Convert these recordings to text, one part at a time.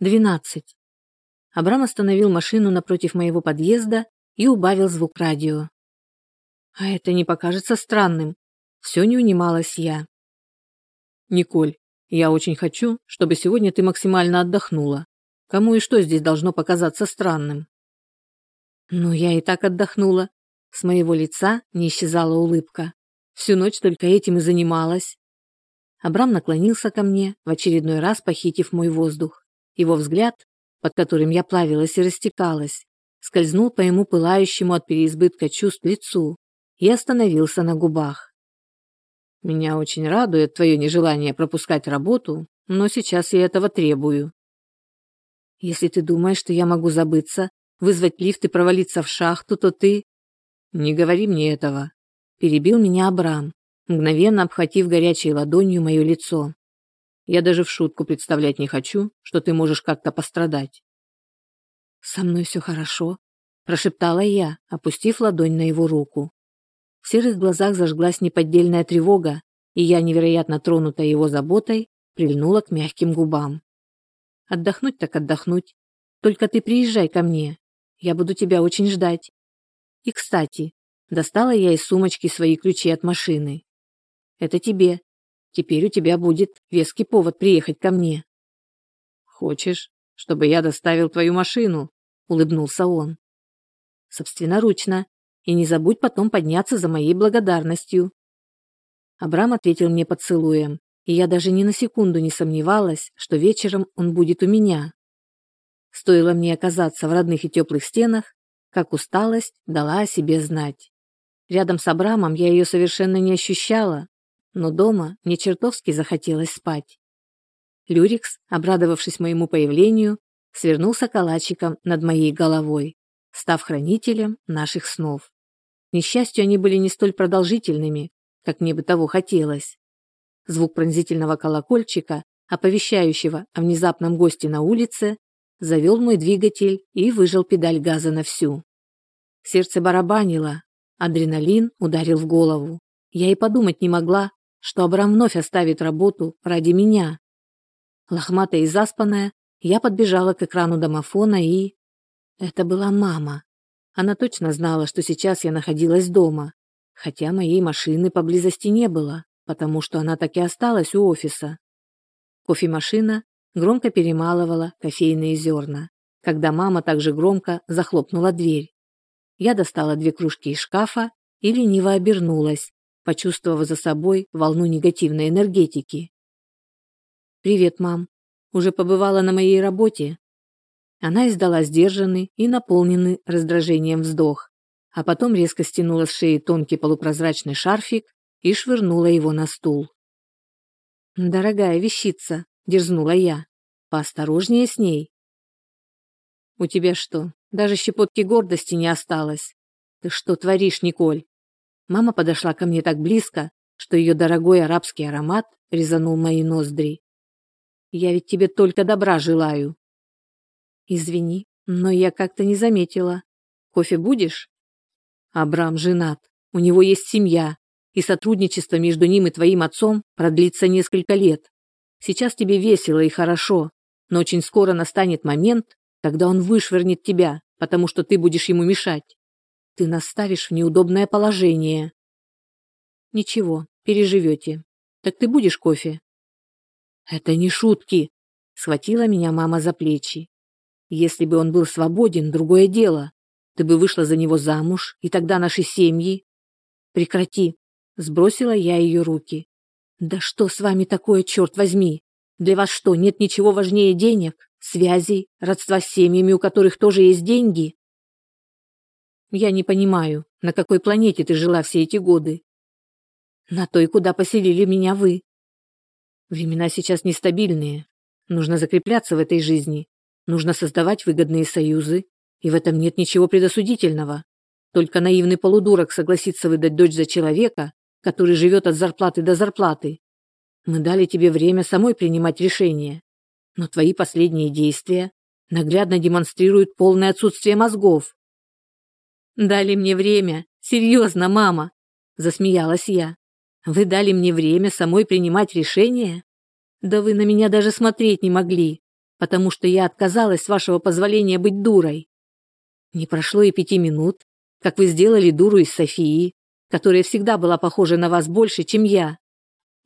Двенадцать. Абрам остановил машину напротив моего подъезда и убавил звук радио. А это не покажется странным. Все не унималась я. Николь, я очень хочу, чтобы сегодня ты максимально отдохнула. Кому и что здесь должно показаться странным? Ну, я и так отдохнула. С моего лица не исчезала улыбка. Всю ночь только этим и занималась. Абрам наклонился ко мне, в очередной раз похитив мой воздух. Его взгляд, под которым я плавилась и растекалась, скользнул по ему пылающему от переизбытка чувств лицу и остановился на губах. Меня очень радует твое нежелание пропускать работу, но сейчас я этого требую. Если ты думаешь, что я могу забыться, вызвать лифт и провалиться в шахту, то ты... Не говори мне этого. Перебил меня Абрам, мгновенно обхватив горячей ладонью мое лицо. Я даже в шутку представлять не хочу, что ты можешь как-то пострадать. Со мной все хорошо, прошептала я, опустив ладонь на его руку. В серых глазах зажглась неподдельная тревога, и я, невероятно тронутая его заботой, прильнула к мягким губам. Отдохнуть так отдохнуть. Только ты приезжай ко мне. Я буду тебя очень ждать. И, кстати, достала я из сумочки свои ключи от машины. Это тебе. Теперь у тебя будет веский повод приехать ко мне. Хочешь, чтобы я доставил твою машину? Улыбнулся он. Собственноручно и не забудь потом подняться за моей благодарностью». Абрам ответил мне поцелуем, и я даже ни на секунду не сомневалась, что вечером он будет у меня. Стоило мне оказаться в родных и теплых стенах, как усталость дала о себе знать. Рядом с Абрамом я ее совершенно не ощущала, но дома мне чертовски захотелось спать. Люрикс, обрадовавшись моему появлению, свернулся калачиком над моей головой, став хранителем наших снов несчастью, они были не столь продолжительными, как мне бы того хотелось. Звук пронзительного колокольчика, оповещающего о внезапном госте на улице, завел мой двигатель и выжал педаль газа на всю. Сердце барабанило, адреналин ударил в голову. Я и подумать не могла, что Абрам вновь оставит работу ради меня. Лохматая и заспанная, я подбежала к экрану домофона и... Это была мама. Она точно знала, что сейчас я находилась дома, хотя моей машины поблизости не было, потому что она так и осталась у офиса. Кофемашина громко перемалывала кофейные зерна, когда мама также громко захлопнула дверь. Я достала две кружки из шкафа и лениво обернулась, почувствовав за собой волну негативной энергетики. «Привет, мам. Уже побывала на моей работе?» Она издала сдержанный и наполненный раздражением вздох, а потом резко стянула с шеи тонкий полупрозрачный шарфик и швырнула его на стул. «Дорогая вещица», — дерзнула я, — «поосторожнее с ней». «У тебя что, даже щепотки гордости не осталось? Ты что творишь, Николь?» Мама подошла ко мне так близко, что ее дорогой арабский аромат резанул мои ноздри. «Я ведь тебе только добра желаю», Извини, но я как-то не заметила. Кофе будешь? Абрам женат. У него есть семья, и сотрудничество между ним и твоим отцом продлится несколько лет. Сейчас тебе весело и хорошо, но очень скоро настанет момент, когда он вышвырнет тебя, потому что ты будешь ему мешать. Ты нас ставишь в неудобное положение. Ничего, переживете. Так ты будешь кофе? Это не шутки. Схватила меня мама за плечи. Если бы он был свободен, другое дело. Ты бы вышла за него замуж, и тогда наши семьи... Прекрати. Сбросила я ее руки. Да что с вами такое, черт возьми? Для вас что, нет ничего важнее денег, связей, родства с семьями, у которых тоже есть деньги? Я не понимаю, на какой планете ты жила все эти годы? На той, куда поселили меня вы. Времена сейчас нестабильные. Нужно закрепляться в этой жизни, Нужно создавать выгодные союзы, и в этом нет ничего предосудительного. Только наивный полудурок согласится выдать дочь за человека, который живет от зарплаты до зарплаты. Мы дали тебе время самой принимать решения, но твои последние действия наглядно демонстрируют полное отсутствие мозгов. Дали мне время. Серьезно, мама, засмеялась я. Вы дали мне время самой принимать решения? Да вы на меня даже смотреть не могли. потому что я отказалась с вашего позволения быть дурой. Не прошло и пяти минут, как вы сделали дуру из Софии, которая всегда была похожа на вас больше, чем я.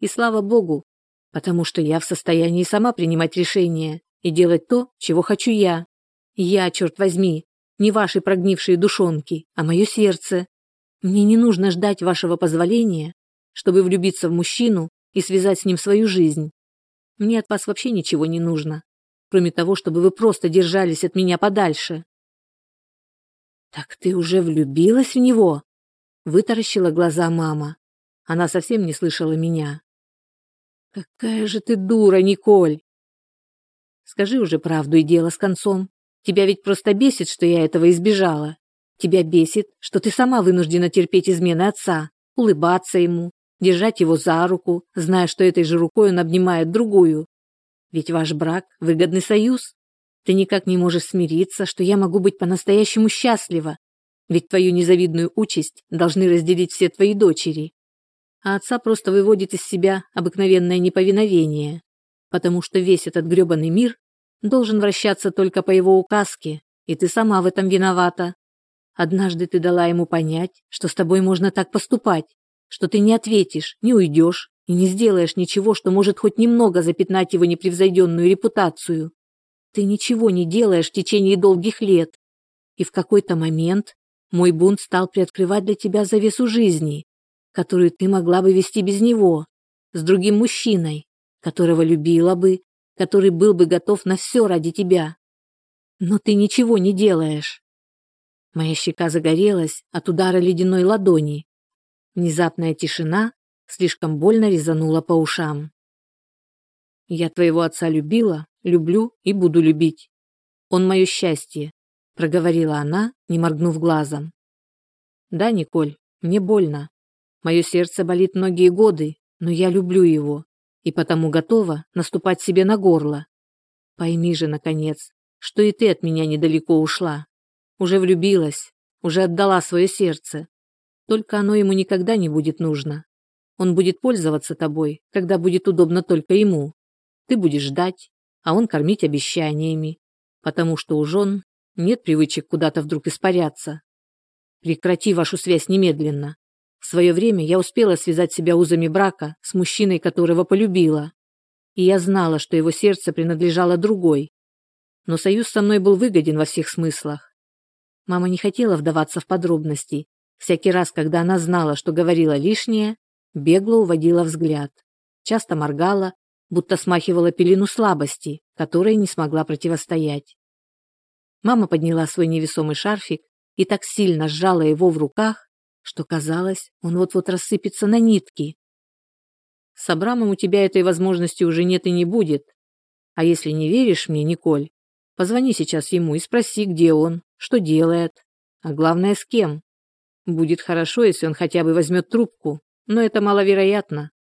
И слава богу, потому что я в состоянии сама принимать решения и делать то, чего хочу я. Я, черт возьми, не ваши прогнившие душонки, а мое сердце. Мне не нужно ждать вашего позволения, чтобы влюбиться в мужчину и связать с ним свою жизнь. Мне от вас вообще ничего не нужно, кроме того, чтобы вы просто держались от меня подальше. Так ты уже влюбилась в него? Вытаращила глаза мама. Она совсем не слышала меня. Какая же ты дура, Николь. Скажи уже правду и дело с концом. Тебя ведь просто бесит, что я этого избежала. Тебя бесит, что ты сама вынуждена терпеть измены отца, улыбаться ему, держать его за руку, зная, что этой же рукой он обнимает другую. Ведь ваш брак – выгодный союз. Ты никак не можешь смириться, что я могу быть по-настоящему счастлива. Ведь твою незавидную участь должны разделить все твои дочери. А отца просто выводит из себя обыкновенное неповиновение, потому что весь этот грёбаный мир должен вращаться только по его указке, и ты сама в этом виновата. Однажды ты дала ему понять, что с тобой можно так поступать, что ты не ответишь, не уйдешь и не сделаешь ничего, что может хоть немного запятнать его непревзойденную репутацию. Ты ничего не делаешь в течение долгих лет. И в какой-то момент мой бунт стал приоткрывать для тебя завесу жизни, которую ты могла бы вести без него, с другим мужчиной, которого любила бы, который был бы готов на все ради тебя. Но ты ничего не делаешь. Моя щека загорелась от удара ледяной ладони, Внезапная тишина слишком больно резанула по ушам. «Я твоего отца любила, люблю и буду любить. Он мое счастье», — проговорила она, не моргнув глазом. «Да, Николь, мне больно. Мое сердце болит многие годы, но я люблю его и потому готова наступать себе на горло. Пойми же, наконец, что и ты от меня недалеко ушла. Уже влюбилась, уже отдала свое сердце. Только оно ему никогда не будет нужно. Он будет пользоваться тобой, когда будет удобно только ему. Ты будешь ждать, а он кормить обещаниями, потому что у жен нет привычек куда-то вдруг испаряться. Прекрати вашу связь немедленно. В свое время я успела связать себя узами брака с мужчиной, которого полюбила. И я знала, что его сердце принадлежало другой. Но союз со мной был выгоден во всех смыслах. Мама не хотела вдаваться в подробности, Всякий раз, когда она знала, что говорила лишнее, бегло уводила взгляд. Часто моргала, будто смахивала пелену слабости, которой не смогла противостоять. Мама подняла свой невесомый шарфик и так сильно сжала его в руках, что казалось, он вот-вот рассыпется на нитки. С Абрамом у тебя этой возможности уже нет и не будет. А если не веришь мне, Николь, позвони сейчас ему и спроси, где он, что делает, а главное, с кем. Будет хорошо, если он хотя бы возьмет трубку, но это маловероятно,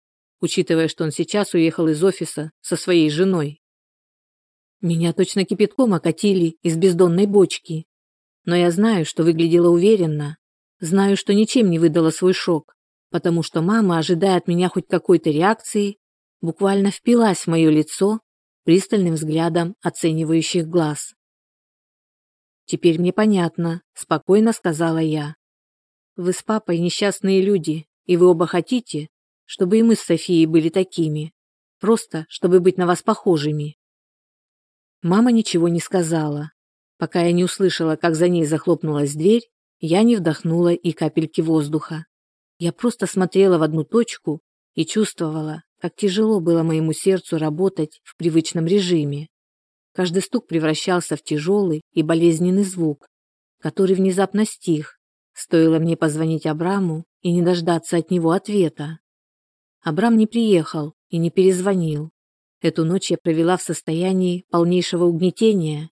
учитывая, что он сейчас уехал из офиса со своей женой. Меня точно кипятком окатили из бездонной бочки. Но я знаю, что выглядела уверенно. Знаю, что ничем не выдала свой шок, потому что мама, ожидая от меня хоть какой-то реакции, буквально впилась в мое лицо пристальным взглядом оценивающих глаз. «Теперь мне понятно», – спокойно сказала я. Вы с папой несчастные люди, и вы оба хотите, чтобы и мы с Софией были такими. Просто, чтобы быть на вас похожими. Мама ничего не сказала. Пока я не услышала, как за ней захлопнулась дверь, я не вдохнула и капельки воздуха. Я просто смотрела в одну точку и чувствовала, как тяжело было моему сердцу работать в привычном режиме. Каждый стук превращался в тяжелый и болезненный звук, который внезапно стих, Стоило мне позвонить Абраму и не дождаться от него ответа. Абрам не приехал и не перезвонил. Эту ночь я провела в состоянии полнейшего угнетения,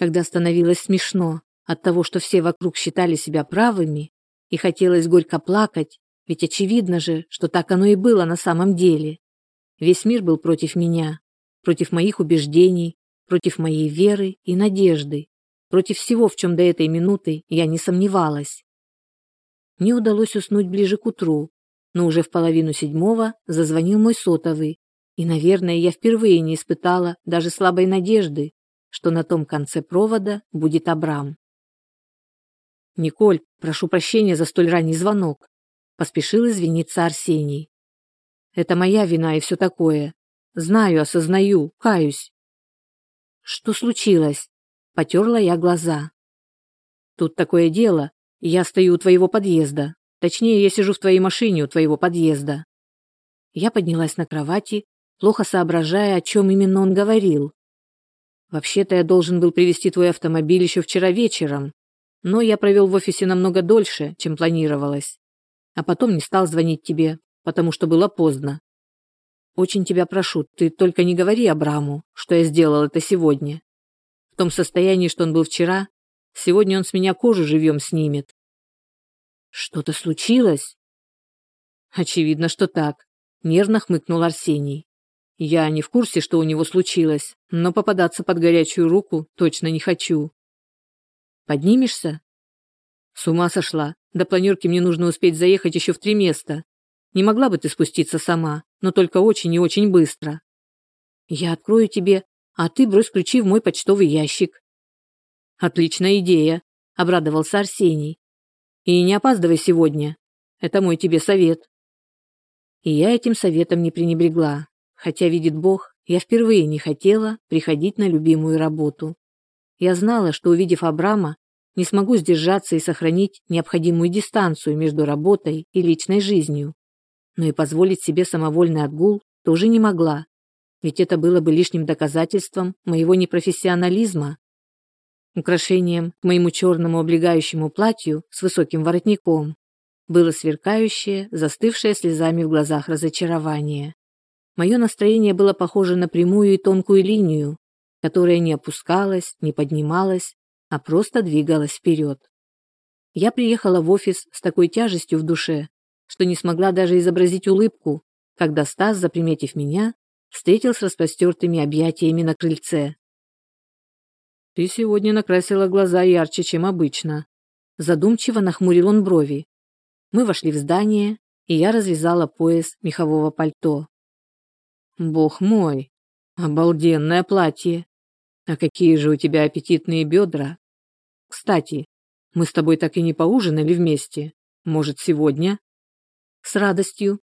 когда становилось смешно от того, что все вокруг считали себя правыми, и хотелось горько плакать, ведь очевидно же, что так оно и было на самом деле. Весь мир был против меня, против моих убеждений, против моей веры и надежды, против всего, в чем до этой минуты я не сомневалась. Мне удалось уснуть ближе к утру, но уже в половину седьмого зазвонил мой сотовый, и, наверное, я впервые не испытала даже слабой надежды, что на том конце провода будет Абрам. «Николь, прошу прощения за столь ранний звонок», – поспешил извиниться Арсений. «Это моя вина и все такое. Знаю, осознаю, каюсь». «Что случилось?» – потерла я глаза. «Тут такое дело. Я стою у твоего подъезда. Точнее, я сижу в твоей машине у твоего подъезда». Я поднялась на кровати, плохо соображая, о чем именно он говорил. «Вообще-то я должен был привезти твой автомобиль еще вчера вечером, но я провел в офисе намного дольше, чем планировалось. А потом не стал звонить тебе, потому что было поздно. Очень тебя прошу, ты только не говори Абраму, что я сделал это сегодня. В том состоянии, что он был вчера, сегодня он с меня кожу живьем снимет. Что-то случилось? Очевидно, что так. Нервно хмыкнул Арсений. Я не в курсе, что у него случилось, но попадаться под горячую руку точно не хочу. Поднимешься? С ума сошла. До планерки мне нужно успеть заехать еще в три места. Не могла бы ты спуститься сама, но только очень и очень быстро. Я открою тебе, а ты брось ключи в мой почтовый ящик. Отличная идея, обрадовался Арсений. И не опаздывай сегодня. Это мой тебе совет. И я этим советом не пренебрегла, хотя, видит Бог, я впервые не хотела приходить на любимую работу. Я знала, что, увидев Абрама, не смогу сдержаться и сохранить необходимую дистанцию между работой и личной жизнью. Но и позволить себе самовольный отгул тоже не могла, ведь это было бы лишним доказательством моего непрофессионализма. Украшением к моему черному облегающему платью с высоким воротником было сверкающее, застывшее слезами в глазах разочарование. Мое настроение было похоже на прямую и тонкую линию, которая не опускалась, не поднималась, а просто двигалась вперед. Я приехала в офис с такой тяжестью в душе, что не смогла даже изобразить улыбку, когда Стас, заприметив меня, встретил с распростертыми объятиями на крыльце. «Ты сегодня накрасила глаза ярче, чем обычно», задумчиво нахмурил он брови. Мы вошли в здание, и я развязала пояс мехового пальто. «Бог мой, обалденное платье!» А какие же у тебя аппетитные бедра. Кстати, мы с тобой так и не поужинали вместе. Может, сегодня? С радостью.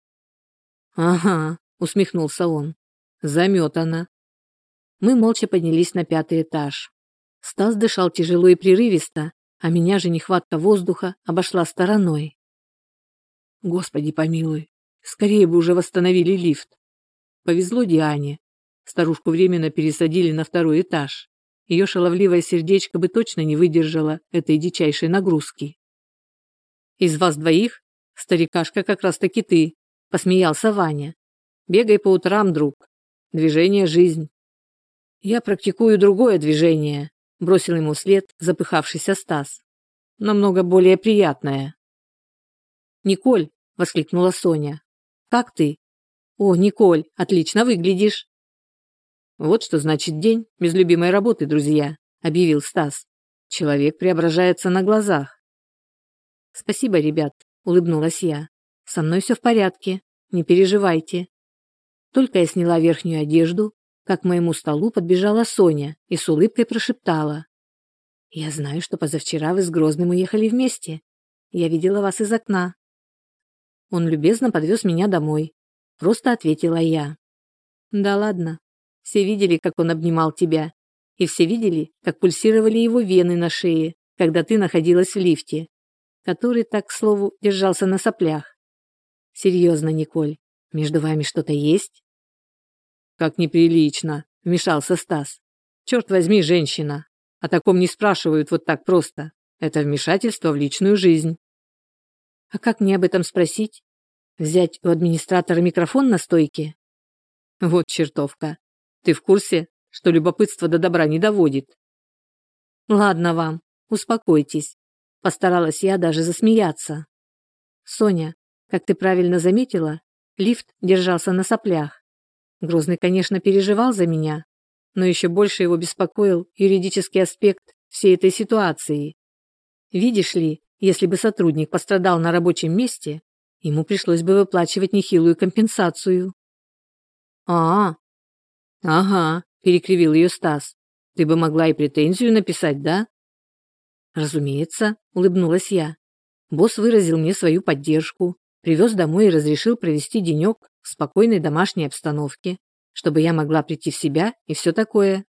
Ага, усмехнулся он. Заметано. Мы молча поднялись на пятый этаж. Стас дышал тяжело и прерывисто, а меня же нехватка воздуха обошла стороной. Господи помилуй, скорее бы уже восстановили лифт. Повезло Диане. Старушку временно пересадили на второй этаж. Ее шаловливое сердечко бы точно не выдержало этой дичайшей нагрузки. «Из вас двоих, старикашка как раз-таки ты», – посмеялся Ваня. «Бегай по утрам, друг. Движение – жизнь». «Я практикую другое движение», – бросил ему вслед запыхавшийся Стас. «Намного более приятное». «Николь», – воскликнула Соня. «Как ты?» «О, Николь, отлично выглядишь». Вот что значит день без любимой работы, друзья, объявил Стас. Человек преображается на глазах. Спасибо, ребят, улыбнулась я. Со мной все в порядке, не переживайте. Только я сняла верхнюю одежду, как к моему столу подбежала Соня и с улыбкой прошептала. «Я знаю, что позавчера вы с Грозным уехали вместе. Я видела вас из окна». Он любезно подвез меня домой. Просто ответила я. «Да ладно, все видели, как он обнимал тебя. И все видели, как пульсировали его вены на шее, когда ты находилась в лифте, который, так к слову, держался на соплях. Серьезно, Николь, между вами что-то есть? Как неприлично, вмешался Стас. Черт возьми, женщина. О таком не спрашивают вот так просто. Это вмешательство в личную жизнь. А как мне об этом спросить? Взять у администратора микрофон на стойке? Вот чертовка. Ты в курсе, что любопытство до добра не доводит? Ладно вам, успокойтесь. Постаралась я даже засмеяться. Соня, как ты правильно заметила, лифт держался на соплях. Грозный, конечно, переживал за меня, но еще больше его беспокоил юридический аспект всей этой ситуации. Видишь ли, если бы сотрудник пострадал на рабочем месте, ему пришлось бы выплачивать нехилую компенсацию. А, Ага, перекривил ее Стас. Ты бы могла и претензию написать, да? Разумеется, улыбнулась я. Босс выразил мне свою поддержку, привез домой и разрешил провести денек в спокойной домашней обстановке, чтобы я могла прийти в себя и все такое.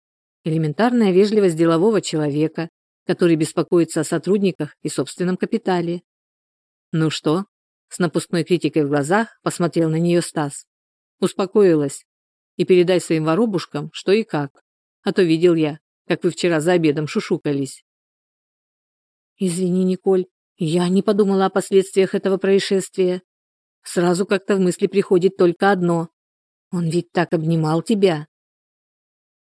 Элементарная вежливость делового человека, который беспокоится о сотрудниках и собственном капитале. Ну что? С напускной критикой в глазах посмотрел на нее Стас. Успокоилась. И передай своим воробушкам, что и как. А то видел я, как вы вчера за обедом шушукались. Извини, Николь, я не подумала о последствиях этого происшествия. Сразу как-то в мысли приходит только одно. Он ведь так обнимал тебя.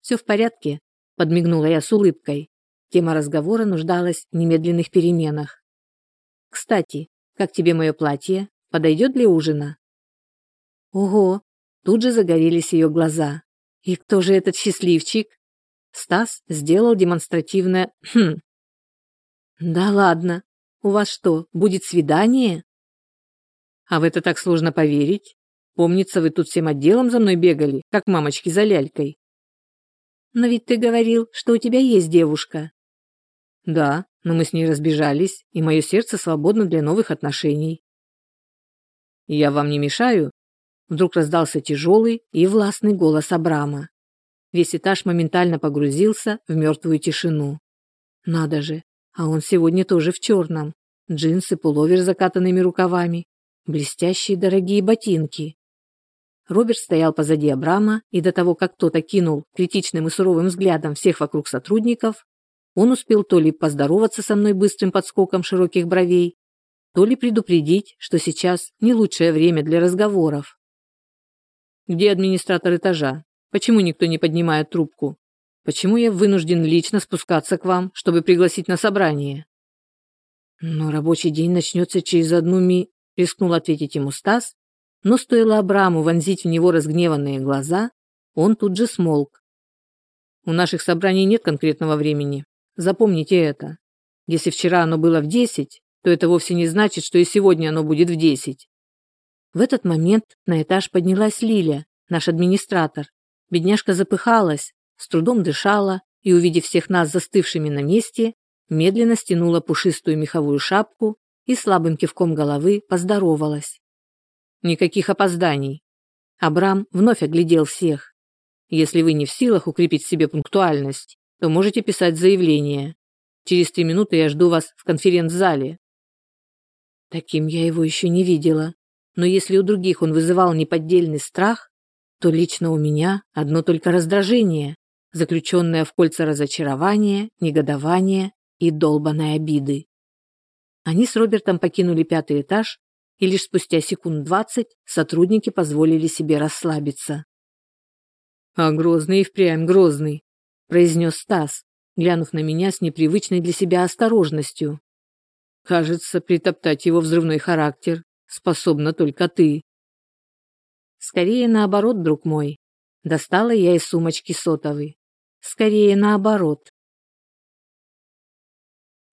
Все в порядке, подмигнула я с улыбкой. Тема разговора нуждалась в немедленных переменах. Кстати, как тебе мое платье? Подойдет для ужина? Ого, тут же загорелись ее глаза. И кто же этот счастливчик? Стас сделал демонстративное «хм». Да ладно, у вас что, будет свидание? А в это так сложно поверить. Помнится, вы тут всем отделом за мной бегали, как мамочки за лялькой. Но ведь ты говорил, что у тебя есть девушка. Да, но мы с ней разбежались, и мое сердце свободно для новых отношений. Я вам не мешаю? Вдруг раздался тяжелый и властный голос Абрама. Весь этаж моментально погрузился в мертвую тишину. Надо же, а он сегодня тоже в черном. Джинсы, пуловер с закатанными рукавами, блестящие дорогие ботинки. Роберт стоял позади Абрама, и до того, как кто-то кинул критичным и суровым взглядом всех вокруг сотрудников, он успел то ли поздороваться со мной быстрым подскоком широких бровей, то ли предупредить, что сейчас не лучшее время для разговоров. «Где администратор этажа? Почему никто не поднимает трубку? Почему я вынужден лично спускаться к вам, чтобы пригласить на собрание?» «Но рабочий день начнется через одну ми...» — рискнул ответить ему Стас, но стоило Абраму вонзить в него разгневанные глаза, он тут же смолк. «У наших собраний нет конкретного времени. Запомните это. Если вчера оно было в десять, то это вовсе не значит, что и сегодня оно будет в десять». В этот момент на этаж поднялась Лиля, наш администратор. Бедняжка запыхалась, с трудом дышала и, увидев всех нас застывшими на месте, медленно стянула пушистую меховую шапку и слабым кивком головы поздоровалась. Никаких опозданий. Абрам вновь оглядел всех. Если вы не в силах укрепить в себе пунктуальность, то можете писать заявление. Через три минуты я жду вас в конференц-зале. Таким я его еще не видела. Но если у других он вызывал неподдельный страх, то лично у меня одно только раздражение, заключенное в кольца разочарования, негодования и долбанной обиды. Они с Робертом покинули пятый этаж и лишь спустя секунд двадцать сотрудники позволили себе расслабиться. «А Грозный и впрямь Грозный», – произнес Стас, глянув на меня с непривычной для себя осторожностью. «Кажется, притоптать его взрывной характер способна только ты». «Скорее наоборот, друг мой», – достала я из сумочки сотовый. «Скорее наоборот».